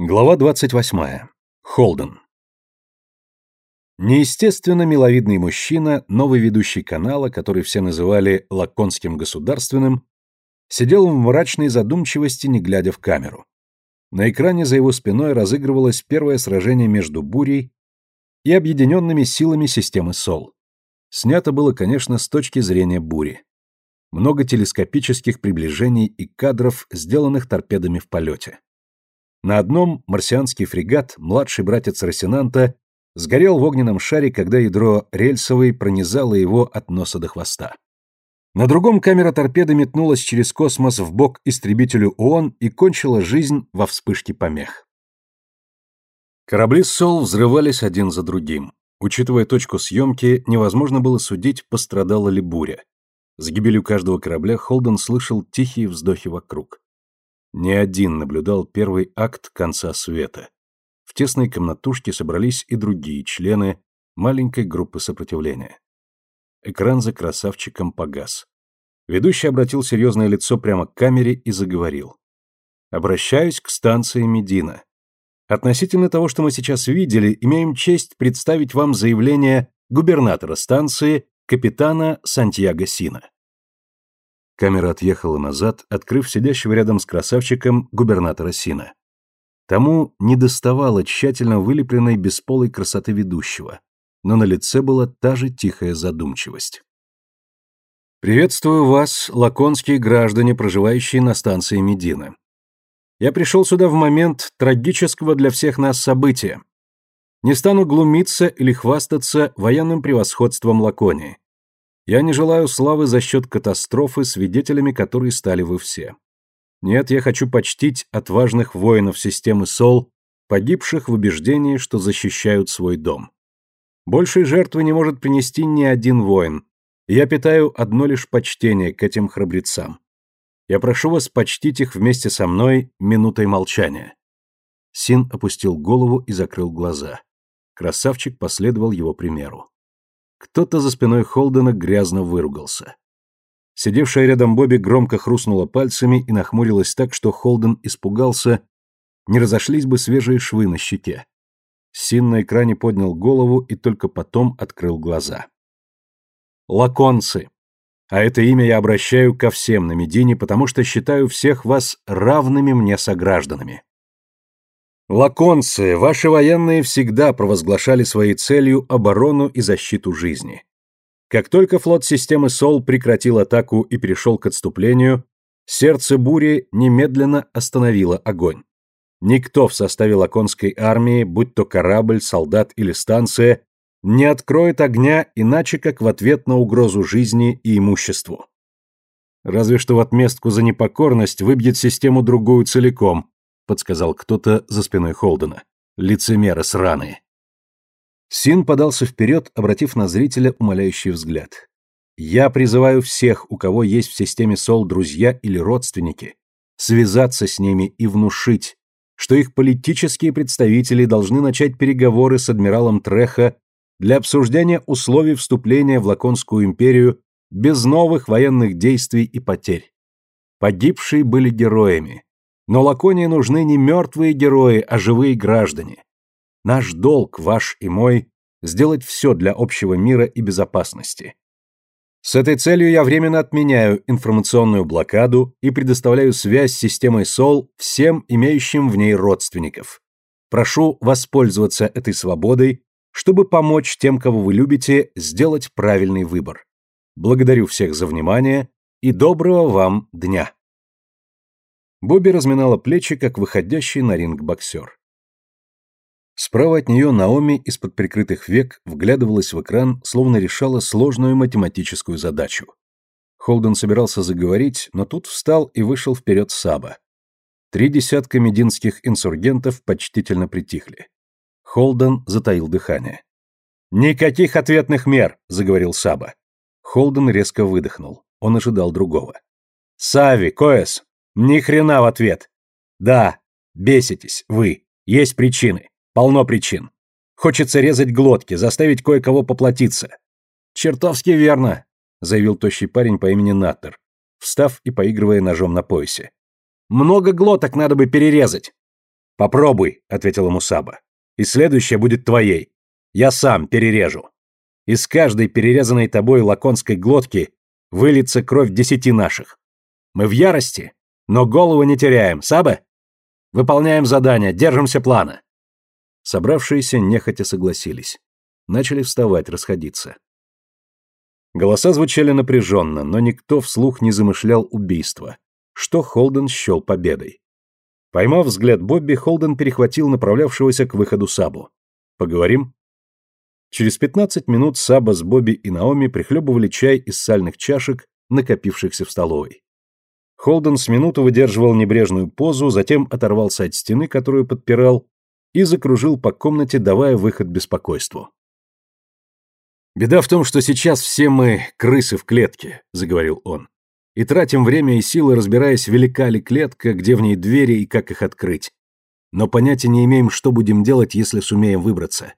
Глава 28. Холден. Неестественно миловидный мужчина, новый ведущий канала, который все называли Лаконским государственным, сидел в мрачной задумчивости, не глядя в камеру. На экране за его спиной разыгрывалось первое сражение между Бурей и объединенными силами системы СОЛ. Снято было, конечно, с точки зрения Бури. Много телескопических приближений и кадров, сделанных торпедами в полете. На одном марсианский фрегат, младший братец Росинанта, сгорел в огненном шаре, когда ядро рельсовой пронизало его от носа до хвоста. На другом камера торпеды метнулась через космос в бок истребителю ООН и кончила жизнь во вспышке помех. Корабли СОЛ взрывались один за другим. Учитывая точку съемки, невозможно было судить, пострадала ли буря. С гибелью каждого корабля Холден слышал тихие вздохи вокруг. Не один наблюдал первый акт конца света. В тесной комнатушке собрались и другие члены маленькой группы сопротивления. Экран за красавчиком погас. Ведущий обратил серьезное лицо прямо к камере и заговорил. «Обращаюсь к станции Медина. Относительно того, что мы сейчас видели, имеем честь представить вам заявление губернатора станции, капитана Сантьяго Сина. Камера отъехала назад, открыв сидящего рядом с красавчиком губернатора Сина. Тому не доставало тщательно вылепленной бесполой красоты ведущего, но на лице была та же тихая задумчивость. «Приветствую вас, лаконские граждане, проживающие на станции Медина. Я пришел сюда в момент трагического для всех нас события. Не стану глумиться или хвастаться военным превосходством Лаконии. Я не желаю славы за счет катастрофы, свидетелями которой стали вы все. Нет, я хочу почтить отважных воинов системы СОЛ, погибших в убеждении, что защищают свой дом. Большей жертвы не может принести ни один воин. Я питаю одно лишь почтение к этим храбрецам. Я прошу вас почтить их вместе со мной минутой молчания. Син опустил голову и закрыл глаза. Красавчик последовал его примеру. Кто-то за спиной Холдена грязно выругался. Сидевшая рядом Бобби громко хрустнула пальцами и нахмурилась так, что Холден испугался, не разошлись бы свежие швы на щеке. Син на экране поднял голову и только потом открыл глаза. Лаконцы. А это имя я обращаю ко всем на Медине, потому что считаю всех вас равными мне согражданами. Лаконцы, ваши военные всегда провозглашали своей целью оборону и защиту жизни. Как только флот системы СОЛ прекратил атаку и перешел к отступлению, сердце бури немедленно остановило огонь. Никто в составе лаконской армии, будь то корабль, солдат или станция, не откроет огня иначе как в ответ на угрозу жизни и имуществу. Разве что в отместку за непокорность выбьет систему другую целиком, подсказал кто-то за спиной Холдена. Лицемеры сраные. Син подался вперед, обратив на зрителя умоляющий взгляд. «Я призываю всех, у кого есть в системе СОЛ друзья или родственники, связаться с ними и внушить, что их политические представители должны начать переговоры с адмиралом Треха для обсуждения условий вступления в Лаконскую империю без новых военных действий и потерь. Погибшие были героями, но Лаконии нужны не мертвые герои, а живые граждане. Наш долг, ваш и мой, сделать все для общего мира и безопасности. С этой целью я временно отменяю информационную блокаду и предоставляю связь с системой СОЛ всем имеющим в ней родственников. Прошу воспользоваться этой свободой, чтобы помочь тем, кого вы любите, сделать правильный выбор. Благодарю всех за внимание и доброго вам дня. Бобби разминала плечи, как выходящий на ринг боксер. Справа от нее Наоми из-под прикрытых век вглядывалась в экран, словно решала сложную математическую задачу. Холден собирался заговорить, но тут встал и вышел вперед Саба. Три десятка мединских инсургентов почтительно притихли. Холден затаил дыхание. «Никаких ответных мер!» — заговорил Саба. Холден резко выдохнул. Он ожидал другого. «Сави, Коэс, ни хрена в ответ. Да, беситесь, вы. Есть причины. Полно причин. Хочется резать глотки, заставить кое-кого поплатиться. Чертовски верно, заявил тощий парень по имени Наттер, встав и поигрывая ножом на поясе. Много глоток надо бы перерезать. «Попробуй», — ответил ему Саба. «И следующая будет твоей. Я сам перережу. Из каждой перерезанной тобой лаконской глотки выльется кровь десяти наших. Мы в ярости, но голову не теряем, Саба? Выполняем задание, держимся плана». Собравшиеся нехотя согласились. Начали вставать, расходиться. Голоса звучали напряженно, но никто вслух не замышлял убийства, что Холден счел победой. Поймав взгляд Бобби, Холден перехватил направлявшегося к выходу Сабу. «Поговорим?» Через 15 минут Саба с Бобби и Наоми прихлебывали чай из сальных чашек, накопившихся в столовой. Холден с минуту выдерживал небрежную позу, затем оторвался от стены, которую подпирал, и закружил по комнате, давая выход беспокойству. «Беда в том, что сейчас все мы крысы в клетке», — заговорил он и тратим время и силы, разбираясь, велика ли клетка, где в ней двери и как их открыть. Но понятия не имеем, что будем делать, если сумеем выбраться.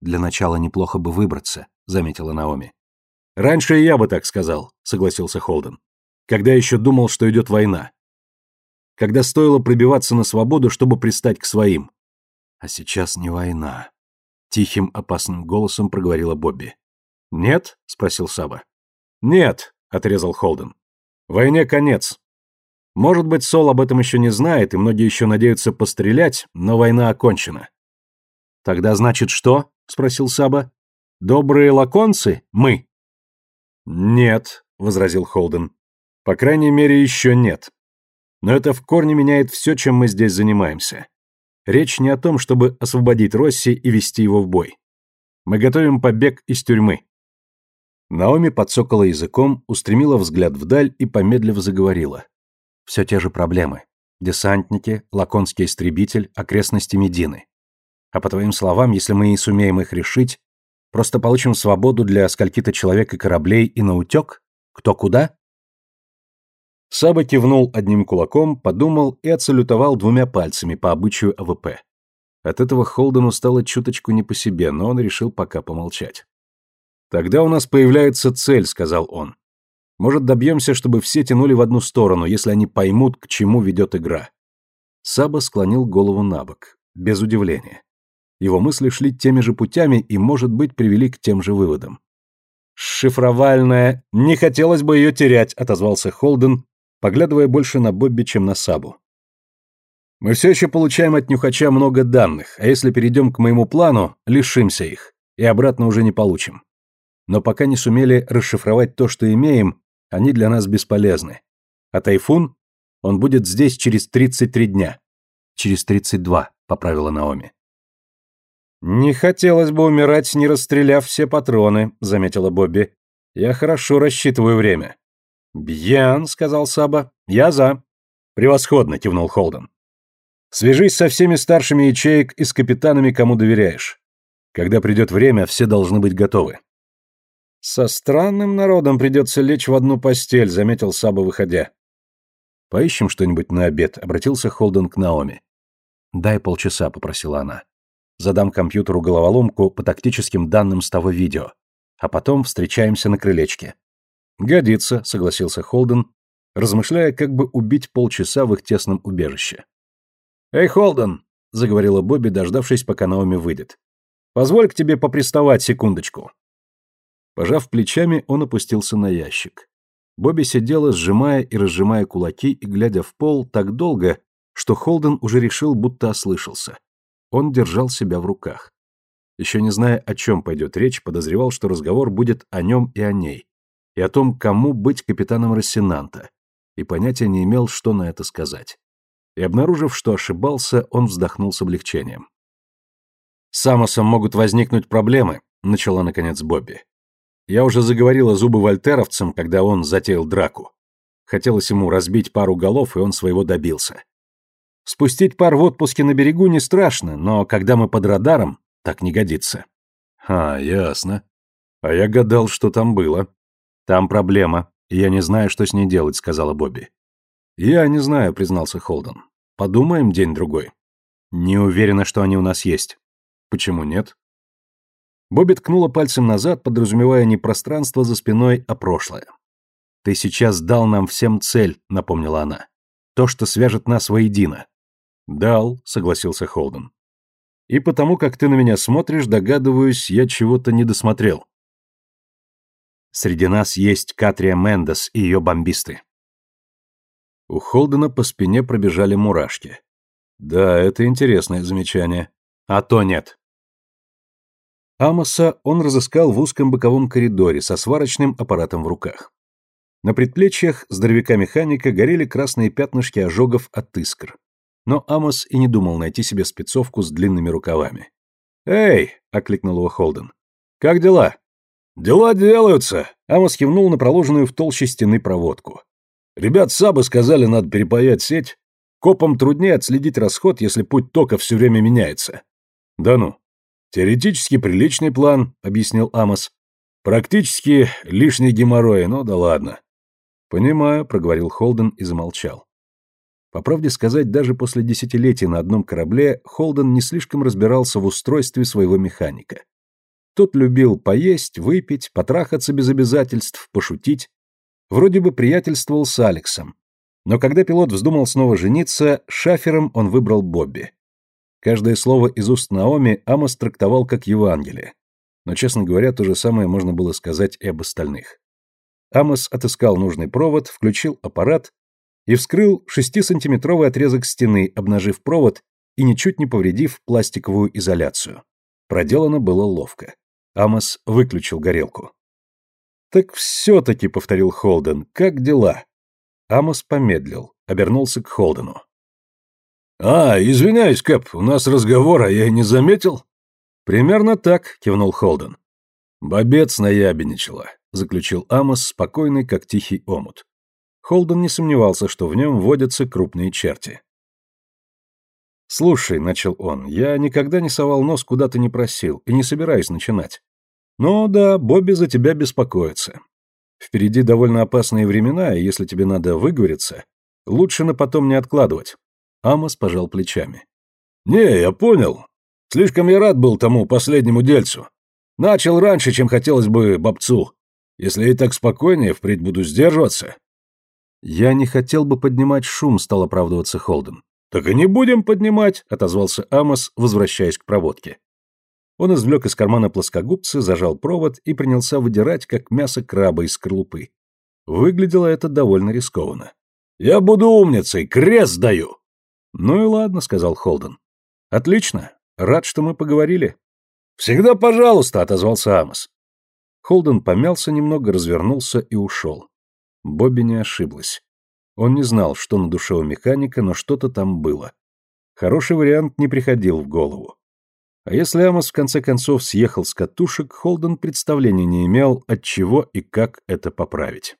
Для начала неплохо бы выбраться, заметила Наоми. Раньше и я бы так сказал, согласился Холден. Когда еще думал, что идет война. Когда стоило пробиваться на свободу, чтобы пристать к своим. А сейчас не война. Тихим, опасным голосом проговорила Бобби. «Нет?» — спросил Саба. «Нет», — отрезал Холден. Войне конец. Может быть, Сол об этом еще не знает, и многие еще надеются пострелять, но война окончена. Тогда значит что? спросил Саба. Добрые лаконцы? Мы. Нет, возразил Холден. По крайней мере, еще нет. Но это в корне меняет все, чем мы здесь занимаемся. Речь не о том, чтобы освободить Росси и вести его в бой. Мы готовим побег из тюрьмы. Наоми поцокала языком, устремила взгляд вдаль и помедлив заговорила. Все те же проблемы. Десантники, лаконский истребитель, окрестности Медины. А по твоим словам, если мы и сумеем их решить, просто получим свободу для скольки-то человек и кораблей и наутек? Кто куда? Саба кивнул одним кулаком, подумал и отсалютовал двумя пальцами по обычаю АВП. От этого Холдену стало чуточку не по себе, но он решил пока помолчать. «Тогда у нас появляется цель», — сказал он. «Может, добьемся, чтобы все тянули в одну сторону, если они поймут, к чему ведет игра». Саба склонил голову на бок, без удивления. Его мысли шли теми же путями и, может быть, привели к тем же выводам. «Шифровальная... Не хотелось бы ее терять», — отозвался Холден, поглядывая больше на Бобби, чем на Сабу. «Мы все еще получаем от нюхача много данных, а если перейдем к моему плану, лишимся их, и обратно уже не получим но пока не сумели расшифровать то, что имеем, они для нас бесполезны. А тайфун? Он будет здесь через 33 дня. Через 32, поправила Наоми. Не хотелось бы умирать, не расстреляв все патроны, заметила Бобби. Я хорошо рассчитываю время. Бьян, сказал Саба. Я за. Превосходно, кивнул Холден. Свяжись со всеми старшими ячеек и с капитанами, кому доверяешь. Когда придет время, все должны быть готовы. «Со странным народом придется лечь в одну постель», — заметил Саба, выходя. «Поищем что-нибудь на обед», — обратился Холден к Наоми. «Дай полчаса», — попросила она. «Задам компьютеру головоломку по тактическим данным с того видео. А потом встречаемся на крылечке». «Годится», — согласился Холден, размышляя, как бы убить полчаса в их тесном убежище. «Эй, Холден», — заговорила Бобби, дождавшись, пока Наоми выйдет. «Позволь к тебе поприставать секундочку». Пожав плечами, он опустился на ящик. Бобби сидела, сжимая и разжимая кулаки и глядя в пол так долго, что Холден уже решил, будто ослышался. Он держал себя в руках. Еще не зная, о чем пойдет речь, подозревал, что разговор будет о нем и о ней, и о том, кому быть капитаном Рассенанта, и понятия не имел, что на это сказать. И обнаружив, что ошибался, он вздохнул с облегчением. «С Самосом могут возникнуть проблемы», — начала наконец Бобби. Я уже заговорила зубы вольтеровцам, когда он затеял драку. Хотелось ему разбить пару голов, и он своего добился. Спустить пар в отпуске на берегу не страшно, но когда мы под радаром, так не годится. А, ясно. А я гадал, что там было. Там проблема, я не знаю, что с ней делать, сказала Бобби. Я не знаю, признался Холден. Подумаем день-другой. Не уверена, что они у нас есть. Почему нет? Бобби ткнула пальцем назад, подразумевая не пространство за спиной, а прошлое. «Ты сейчас дал нам всем цель», — напомнила она. «То, что свяжет нас воедино. Дал, согласился Холден. И потому, как ты на меня смотришь, догадываюсь, я чего-то не досмотрел. Среди нас есть Катрия Мендес и ее бомбисты. У Холдена по спине пробежали мурашки. Да, это интересное замечание. А то нет. Амоса он разыскал в узком боковом коридоре со сварочным аппаратом в руках. На предплечьях здоровяка-механика горели красные пятнышки ожогов от искр. Но Амос и не думал найти себе спецовку с длинными рукавами. «Эй!» — окликнул его Холден. «Как дела?» «Дела делаются!» — Амос кивнул на проложенную в толще стены проводку. «Ребят Сабы сказали, надо перепаять сеть. Копам труднее отследить расход, если путь тока все время меняется». «Да ну!» «Теоретически приличный план», — объяснил Амос. «Практически лишний геморрой, но да ладно». «Понимаю», — проговорил Холден и замолчал. По правде сказать, даже после десятилетий на одном корабле Холден не слишком разбирался в устройстве своего механика. Тот любил поесть, выпить, потрахаться без обязательств, пошутить. Вроде бы приятельствовал с Алексом. Но когда пилот вздумал снова жениться, шафером он выбрал Бобби. Каждое слово из уст Наоми Амос трактовал как Евангелие. Но, честно говоря, то же самое можно было сказать и об остальных. Амос отыскал нужный провод, включил аппарат и вскрыл шестисантиметровый отрезок стены, обнажив провод и ничуть не повредив пластиковую изоляцию. Проделано было ловко. Амос выключил горелку. «Так все-таки», — повторил Холден, — «как дела?» Амос помедлил, обернулся к Холдену. «А, извиняюсь, Кэп, у нас разговор, а я и не заметил». «Примерно так», — кивнул Холден. «Бобец наябедничала», — заключил Амос, спокойный, как тихий омут. Холден не сомневался, что в нем водятся крупные черти. «Слушай», — начал он, — «я никогда не совал нос, куда ты не просил, и не собираюсь начинать. Но да, Бобби за тебя беспокоится. Впереди довольно опасные времена, и если тебе надо выговориться, лучше на потом не откладывать. Амос пожал плечами. «Не, я понял. Слишком я рад был тому последнему дельцу. Начал раньше, чем хотелось бы бобцу. Если и так спокойнее, впредь буду сдерживаться». «Я не хотел бы поднимать шум», — стал оправдываться Холден. «Так и не будем поднимать», — отозвался Амос, возвращаясь к проводке. Он извлек из кармана плоскогубцы, зажал провод и принялся выдирать, как мясо краба из скорлупы. Выглядело это довольно рискованно. «Я буду умницей, крест даю!» «Ну и ладно», — сказал Холден. «Отлично. Рад, что мы поговорили». «Всегда пожалуйста», — отозвался Амос. Холден помялся немного, развернулся и ушел. Бобби не ошиблась. Он не знал, что на душе у механика, но что-то там было. Хороший вариант не приходил в голову. А если Амос в конце концов съехал с катушек, Холден представления не имел, от чего и как это поправить.